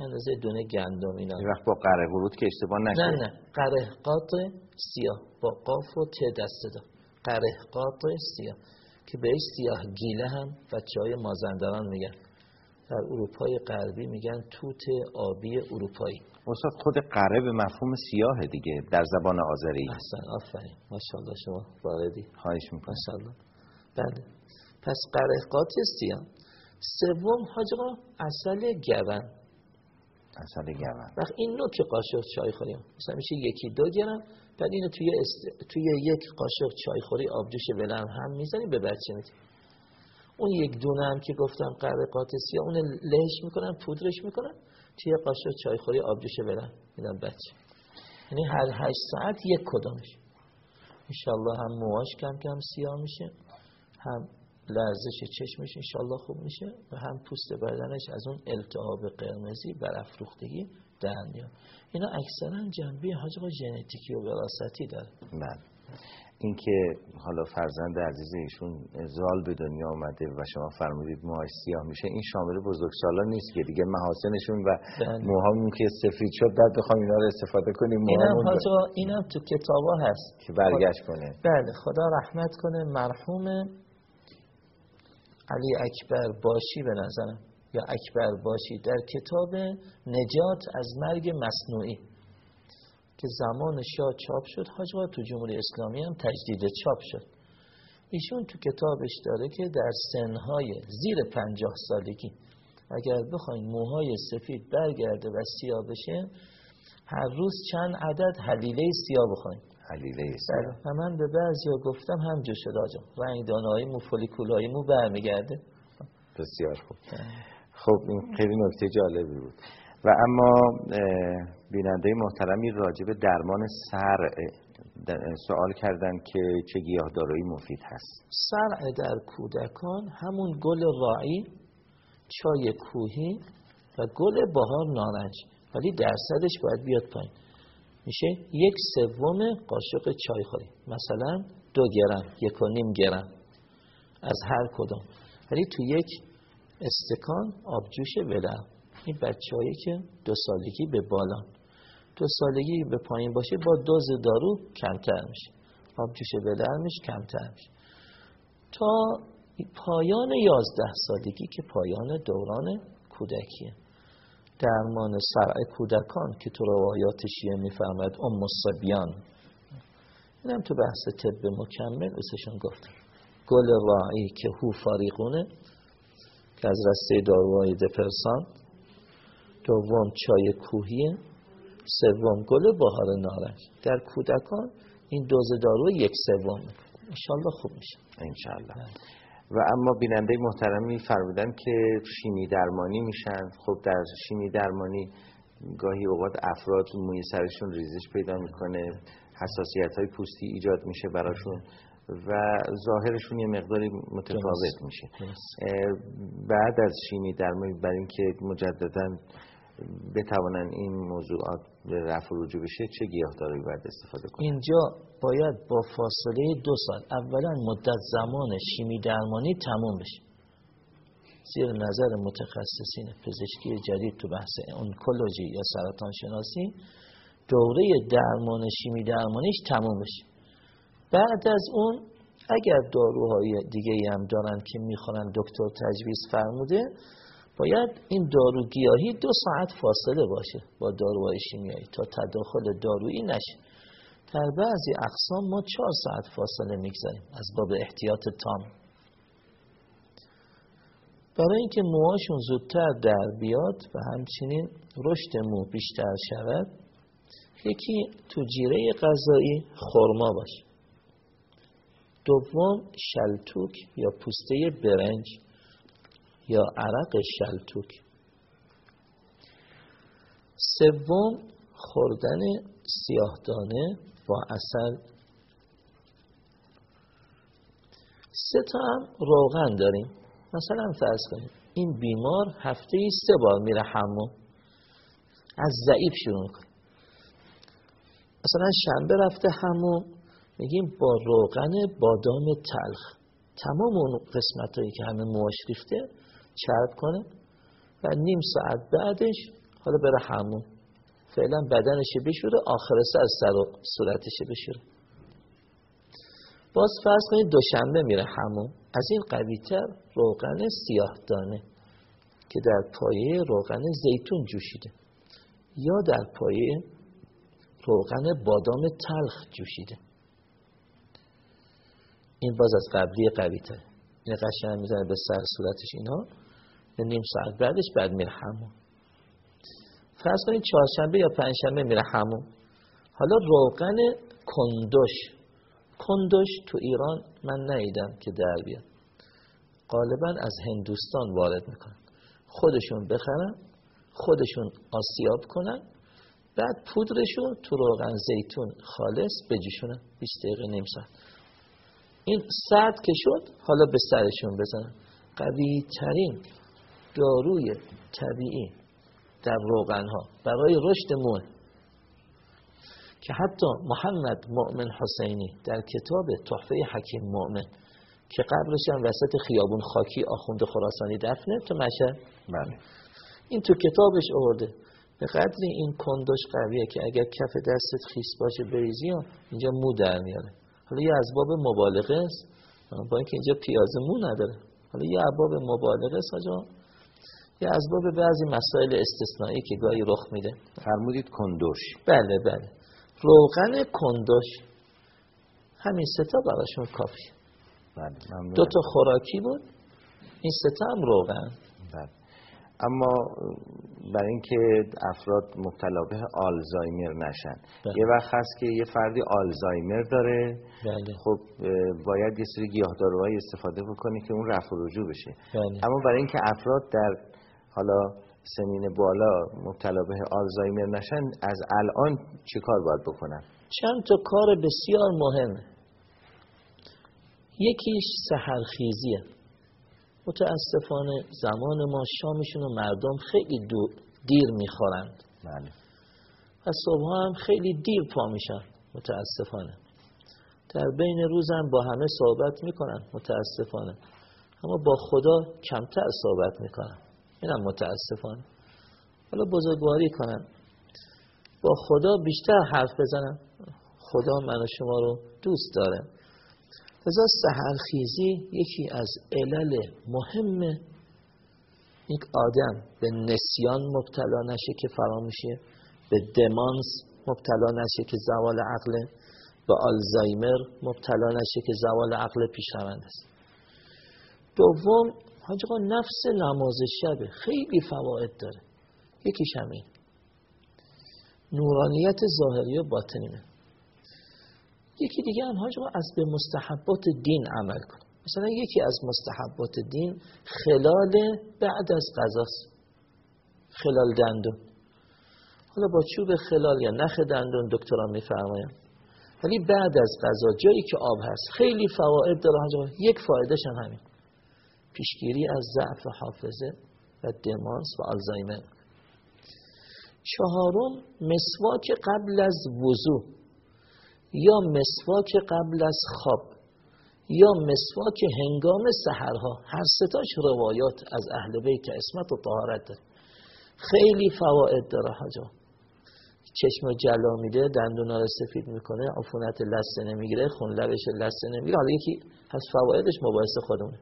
اندازه دونه گندم اینا. وقت با قره ورود که اشتباه نکنه نه نه. قرهقات سیاه. با قاف و ت دست دا قرهقات سیاه. که بهش سیاه گیله هم بچه های مازندران میگن. در اروپای غربی میگن توت آبی اروپایی. استاد خود قره به مفهوم سیاه دیگه در زبان آذری. احسن آفرین. ماشاءالله شما واردی. خواهش می‌کنم. ماشاءالله. بله. پس قرهقات سیاه سوم حاجقا اصل گرم اصل گرم وقت این نوک قاشق چای خوریم مثلا میشه یکی دو گرم بعد اینو توی, است... توی یک قاشق چای خوری آبجوش ولرم هم می‌زنیم به بچه میدیم اون یک دونه هم که گفتم قرقات سیاه اون لهش می‌کنن پودرش می‌کنن توی قاشق چایخوری آبجوشه برن میدم بچه. یعنی هر هشت ساعت یک کدامش. انشالله هم مواش کم کم سیاه میشه هم لرزش چشمش انشالله خوب میشه و هم پوست بدنش از اون التهاب قرمزی برافروختگی در اینا اکثرا جنبه حاج ژنتیکی و وراثتی داره. بله. اینکه حالا فرزند عزیز ایشون زال به دنیا آمده و شما فرمودید موهاش سیاه میشه این شامل بزرگسالا نیست که دیگه محاسنشون و بله. موهامون که سفید شد بعد بخوام اینا رو استفاده کنیم اینم حاجا اینم تو کتابا هست. که برگشت کنه. بله خدا رحمت کنه. مرحوم علی اکبر باشی به نظرم. یا اکبر باشی در کتاب نجات از مرگ مصنوعی. که زمان شاه چاپ شد حاج تو جمهوری اسلامی هم تجدید چاپ شد. ایشون تو کتابش داره که در سنهای زیر پنجاه سالگی اگر بخواین موهای سفید برگرده و سیاه بشه هر روز چند عدد حلیله سیاه بخواین. حلیله سیاه بله. و من به بعضی گفتم همجا شد آجا. رنگ دانه مو فولیکول مو برمیگرده. بسیار خوب. بله. خب این خیلی نکته جالبی بود. و اما بیننده محترمی راجع به درمان سرع سوال کردن که چه گیاهدارایی مفید هست. سرع در کودکان همون گل راعی چای کوهی و گل بهار نارنج. ولی درصدش باید بیاد پایین. میشه یک سوم قاشق چای خوری. مثلا دو گرم یک و نیم گرم. از هر کدوم ولی تو یک استکان آبجوش ولرم این بچه هایی که دو سالگی به بالا دو سالگی به پایین باشه با دوز دارو کمتر میشه. آبجوش ولرمش کمتر میشه. تا پایان یازده سالگی که پایان دوران کودکیه. درمان سرع کودکان که تو روایات شیعه می‌فهمد ام الصبیان. اینم تو بحث طب مکمل اسشون گفتم. گل راعی که هو فاریقونه که از رسته داروهای دپرسان دوم چای کوهی سوم گل بهار نارنج. در کودکان این دوز دارو یک سوم. انشالله خوب میشه. انشالله و اما بیننده محترمی فرمودن که شیمی درمانی میشن. خب در شیمی درمانی گاهی اوقات افراد موی سرشون ریزش پیدا می‌کنه حساسیت های پوستی ایجاد میشه براشون و ظاهرشون یه مقداری متفاوت میشه. بعد از شیمی درمانی برای اینکه مجددا بتوانن این موضوعات به رفع رجوع بشه چه گیاهداری باید استفاده کنن؟ اینجا باید با فاصله دو سال اولا مدت زمان شیمی درمانی تموم بشه. زیر نظر متخصصین پزشکی جدید تو بحث اونکولوژی یا سرطان شناسی دوره درمان شیمی درمانیش تموم بشه. بعد از اون اگر داروهای دیگه هم دارن که می‌خورن دکتر تجویز فرموده باید این دارو گیاهی دو ساعت فاصله باشه با داروهای شیمیایی تا تداخل دارویی نشه. در بعضی اقسام ما چهار ساعت فاصله می‌گذاریم از باب احتیاط تام. برای اینکه موهاشون زودتر در بیاد و همچنین رشد مو بیشتر شود یکی تو جیره غذایی خرما باشه دوم شلتوک یا پوسته برنج. یا عرق شلتوک. سوم خوردن سیاهدانه با اصل سه تا هم روغن داریم. مثلا فرض کنیم این بیمار هفته ای سه بار میره همون از ضعیف شروع کنیم مثلا شنبه رفته همون میگیم با روغن بادام تلخ. تمام اون قسمت هایی که همه مواش ریخته چرب کنه و نیم ساعت بعدش حالا بره همون فعلا بدنش بشوره آخر سر سر و صورتش بشوره باز فرض کنید دوشنبه میره همون از این قویتر روغن سیاه دانه که در پایه روغن زیتون جوشیده. یا در پایه روغن بادام تلخ جوشیده. این باز از قبلی قوی این قشنگ می‌زنه به سر صورتش اینا. نیم ساعت بعدش بعد میره همون فرض کنید چهارشنبه یا پنجشنبه میره همون حالا روغن کندوش. کندوش تو ایران من ندیدم که در بیاد. غالبا از هندوستان وارد می‌کنن. خودشون بخرن خودشون آسیاب کنن بعد پودرشون تو روغن زیتون خالص بجوشونن. 20 دقیقه نیم ساعت. این سرد که شد حالا به سرشون بزنن. قوی ترین داروی طبیعی در روغن ها برای رشد مو که حتی محمد مؤمن حسینی در کتاب تحفه حکیم مؤمن که قبلش هم وسط خیابون خاکی آخوند خراسانی دفنه تو مشه بله. این تو کتابش آورده. به قدری این کندش قویه که اگر کف دستت خیس باشه بریزی اینجا مو در میاره. حالا یه اسباب مبالغه است. با اینکه اینجا پیازه مو نداره. حالا یه اسباب مبالغه است آجا یه اسباب بعضی مسائل استثنایی که گاهی رخ میده. فرمودید کندوش. بله بله. روغن کندوش. همین ستا براشون کافی. بله دو تا خوراکی بود. این ستا هم روغن. بله. اما برای اینکه افراد مبتلا به آلزایمر نشن. بله. یه وقت هست که یه فردی آلزایمر داره. بله. خب باید یه سری گیاهداروهای استفاده بکنه که اون رفع و رجوع بشه. بله. اما برای اینکه افراد در حالا سنین بالا مبتلا به آلزایمر نشن از الان چه کار باید بکنن؟ چند تا کار بسیار مهمه یکیش سهرخیزیه متاسفانه زمان ما شامشون و مردم خیلی دو دیر می‌خورند. بله. و صبح هم خیلی دیر پا میشن. متاسفانه. در بین روز هم با همه صحبت می‌کنن. متاسفانه. اما با خدا کمتر صحبت می‌کنن. اینم متاسفانه. حالا بزرگواری کنن با خدا بیشتر حرف بزنن خدا من و شما رو دوست داره. لذا سهرخیزی یکی از علل مهم یک آدم به نسیان مبتلا نشه که فراموشه به دمانس مبتلا نشه که زوال عقله به آلزایمر مبتلا نشه که زوال عقل پیش است. دوم حاج نفس نماز شبه خیلی فواید داره. یکیش همین. نورانیت ظاهری و باطنی یکی دیگه هم حاج از به مستحبات دین عمل کن. مثلا یکی از مستحبات دین خلال بعد از غذاست خلال دندون. حالا با چوب خلال یا نخ دندون دکتران میفرمایم ولی بعد از غذا جایی که آب هست خیلی فواید داره حاج یک فایدهش هم همین. پیشگیری از ضعف حافظه و دمانس و آلزایمر. چهارم مسواک قبل از وضوع یا مسواک قبل از خواب یا مسواک هنگام سحرها. هر ستاش روایات از اهل بیت اسمت و طهارت داره. خیلی فواید داره حاجا. چشم جلا میده دندونا رو سفید می‌کنه عفونت لسه نمی‌گیره خون لبش لسه نمی‌گیره. حالا یکی از فوایدش مباحث خودمونه.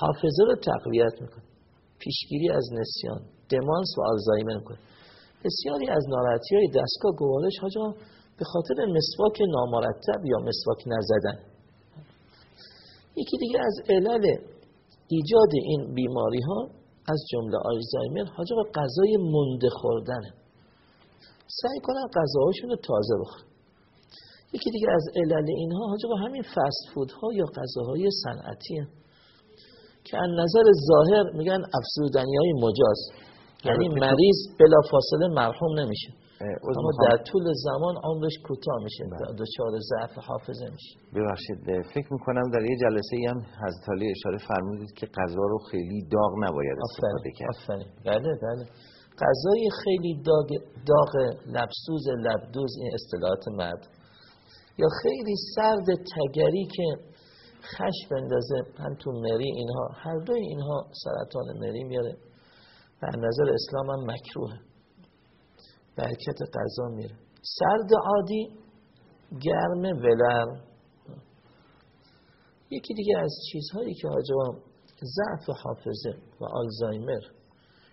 حافظه رو تقویت می‌کنه. پیشگیری از نسیان دمانس و آلزایمر می‌کنه. بسیاری از ناراحتی های دستگاه گوارش ها به خاطر مسواک نامرتب یا مسواک نزدن. یکی دیگه از علل ایجاد این بیماری ها از جمله آلزایمر حاجا با غذای مونده خوردنه. سعی کنن غذاهاشون رو تازه بخورن. یکی دیگه از علل اینها حاجا همین فست فود ها یا غذاهای صنعتی که از نظر ظاهر میگن افسودنی های مجاز. یعنی مریض بلا فاصله مرحوم نمیشه. اما در طول زمان عمرش کوتاه میشه. بله. دچار ضعف حافظه میشه. ببخشید فکر می‌کنم در یه جلسه ای هم حضرت علی اشاره فرمودید که غذا رو خیلی داغ نباید استفاده کرد. آفرین. بله بله. غذای خیلی داغ داغ لبسوز لبدوز این اصطلاحات مرد. یا خیلی سرد تگری که خش بندازه هم تو مری اینها. هر دوی اینها سرطان مری میاره. و نظر اسلام هم مکروه. برکت غذا میره. سرد عادی گرم ولر. یکی دیگه از چیزهایی که حاجا ضعف حافظه و آلزایمر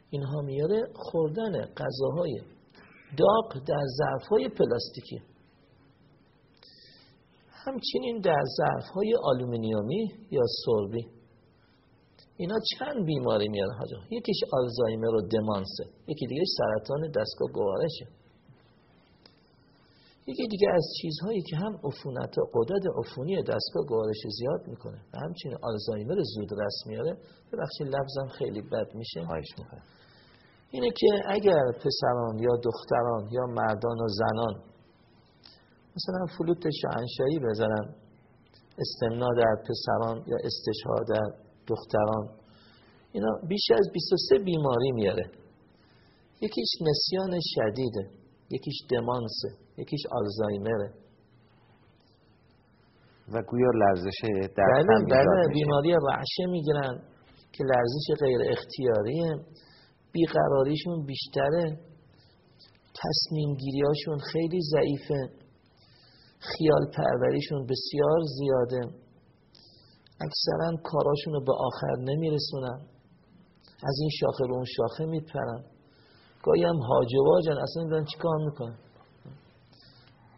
اینها میاره خوردن غذاهای داغ در ظرفهای پلاستیکی. همچنین در ظرف های آلومینیومی یا سربی. اینا چند بیماری میاره حاج آقا یکیش آلزایمر و دمانسه. یکی دیگه سرطان دستگاه گوارشه. یکی دیگه از چیزهایی که هم عفونت و قدرت عفونی دستگاه گوارش زیاد می‌کنه. و همچنین آلزایمر زودرسم میاره. ببخشید لفظم خیلی بد میشه. اینه که اگر پسران یا دختران یا مردان و زنان مثلا فلوت شاهنشاهی بزنن استمنا در پسران یا استشهاد در دختران اینا بیش از 23 بیماری میاره. یکیش نسیان شدیده یکیش دمانسه یکیش آلزایمره. و گویا لرزش در بله بله بیماری رعشه می‌گیرن که لرزش غیر اختیاریه بیقراریشون بیشتره. تصمیم گیریاشون خیلی ضعیفه. خیال پروریشون بسیار زیاده. اکثرا کاراشون رو به آخر نمیرسونن. از این شاخه به اون شاخه میپرن. گاهی هم هاجواجن اصلا چی چیکار می‌کنن؟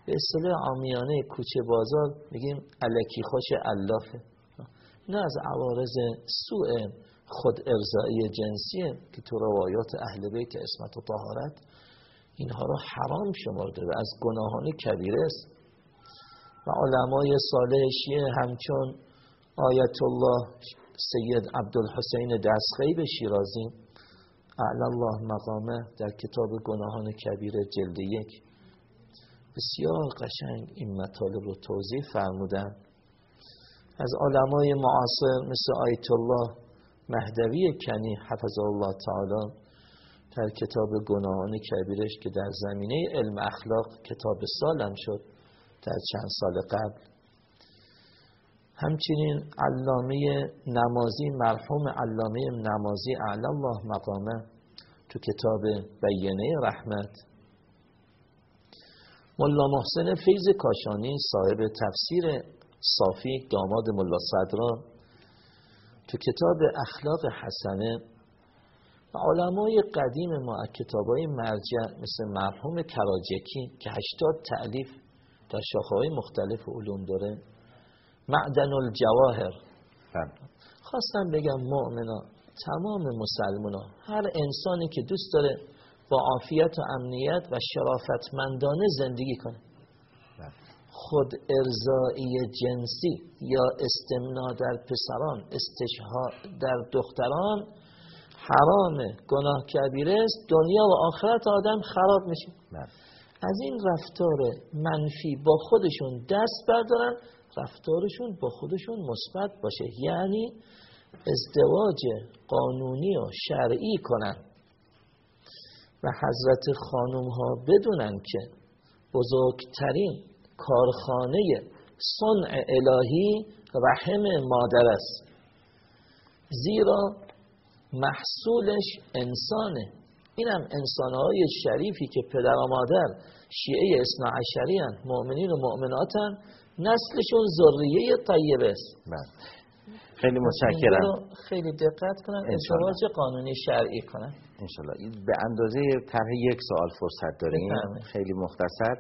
به اصطلاح عامیانه کوچه بازار میگیم الکی خوش اللافه. نه از عوارض سوء خود ارزایی جنسیه که تو روایات اهل بیت اسمت و طهارت اینها را حرام شمارده و از گناهان کبیره است. و علمای صالح شیعه همچون آیت الله سید عبدالحسین دستخیب شیرازی. اعلی الله مقامه در کتاب گناهان کبیره جلد یک. بسیار قشنگ این مطالب رو توضیح فرمودن. از علمای معاصر مثل آیت الله مهدوی کنی حفظ الله تعالی در کتاب گناهان کبیرش که در زمینه علم اخلاق کتاب سالم شد. در چند سال قبل. همچنین علامه نمازی مرحوم علامه نمازی اعلی الله مقامه تو کتاب بیانه رحمت. ملا محسن فیض کاشانی صاحب تفسیر صافی داماد ملا صدران تو کتاب اخلاق حسنه و علمای قدیم ما از کتابای مرجع مثل مرحوم کراجکی که هشتاد تعلیف در شاخه های مختلف علوم داره معدن الجواهر بله. خواستم بگم مؤمنا تمام مسلمان هر انسانی که دوست داره با عافیت و امنیت و شرافتمندانه زندگی کنه بله. خود ارزایی جنسی یا استمنا در پسران استشها در دختران حرامه گناه کبیره است دنیا و آخرت آدم خراب میشه بله. از این رفتار منفی با خودشون دست بردارن رفتارشون با خودشون مثبت باشه. یعنی ازدواج قانونی و شرعی کنن. و حضرت خانم ها بدونن که بزرگترین کارخانه صنع الهی رحم مادر است. زیرا محصولش انسانه. اینم انسانهای شریفی که پدر و مادر شیعه اسنا عشری هن. مؤمنین و مؤمناتن نسلشون ذریه طیبه است. بله. خیلی متشکرم. خیلی دقت کنن ازدواج قانونی شرعی کنن. انشالله به اندازه طرح یک سوال فرصت داریم. خیلی مختصر.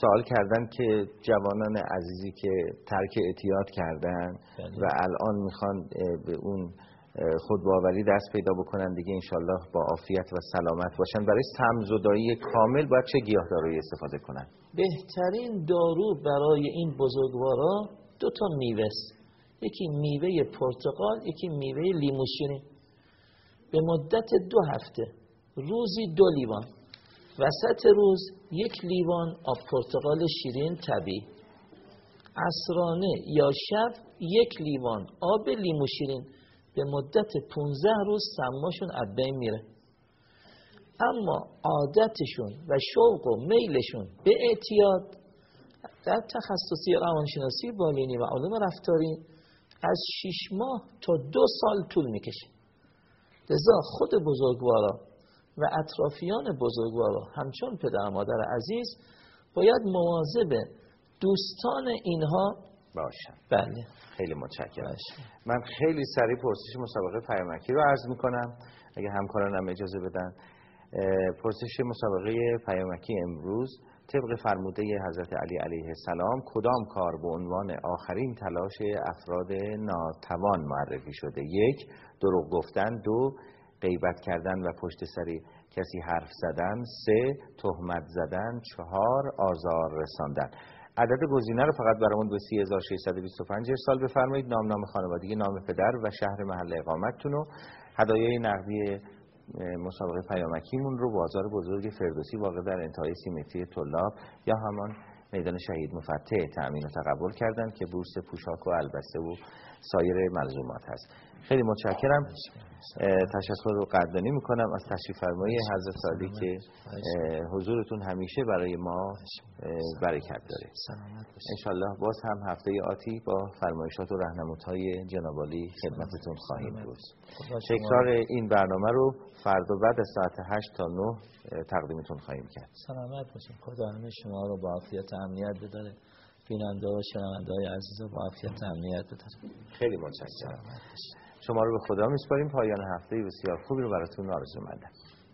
سوال کردن که جوانان عزیزی که ترک اعتیاد کردن بله. و الان می‌خوان به اون خودباوری دست پیدا بکنن دیگه انشالله با عافیت و سلامت باشن. برای سمزدایی کامل باید چه گیاهدارایی استفاده کنن؟ بهترین دارو برای این بزرگوارا دو تا میوه است. یکی میوه پرتقال یکی میوه لیمو شیرین به مدت دو هفته روزی دو لیوان. وسط روز یک لیوان آب پرتقال شیرین طبیعی. عصرانه یا شب یک لیوان آب لیمو به مدت 15 روز سماشون از میره. اما عادتشون و شوق و میلشون به اعتیاد در تخصصی روانشناسی بالینی و علوم رفتاری از 6 ماه تا دو سال طول می‌کشه. لذا خود بزرگوارا و اطرافیان بزرگوارا همچون پدر مادر عزیز باید مواظب دوستان اینها باشن بله. خیلی متشکرم. من خیلی سریع پرسش مسابقه پیامکی رو عرض می‌کنم. اگه همکارانم اجازه بدن. پرسش مسابقه پیامکی امروز. طبق فرموده حضرت علی علیه السلام کدام کار به عنوان آخرین تلاش افراد ناتوان معرفی شده؟ یک دروغ گفتن. دو غیبت کردن و پشت سری کسی حرف زدن. سه تهمت زدن. چهار آزار رساندن. عدد گزینه رو فقط برامون به 30625 ارسال بفرمایید. نام نام خانوادگی نام پدر و شهر محل اقامتتون و هدایای نقدی مسابقه پیامکیمون رو بازار بزرگ فردوسی واقع در انتهای سیمتری طلاب یا همان میدان شهید مفتح تأمین و تقبل کردند که بورس پوشاک و البسته و سایر ملزومات هست. خیلی متشکرم. تشکر رو قدردانی می‌کنم از تشریف فرمایی حضرت سالی که حضورتون همیشه برای ما برکت داره. انشالله باز هم هفته آتی با فرمایشات و رهنموت های جنابالی خدمتتون خواهیم بود. تکرار این برنامه رو فردا بعد از ساعت 8 تا 9 تقدیمتون خواهیم کرد. سلامت باشین خدا همه شما رو با عافیت امنیت بداره. بیننده و شنونده های عزیز با عافیت امنیت بداره. خیلی متشکرم. شما رو به خدا میسپاریم. پایان هفته بسیار خوبی رو براتون آرزو مندم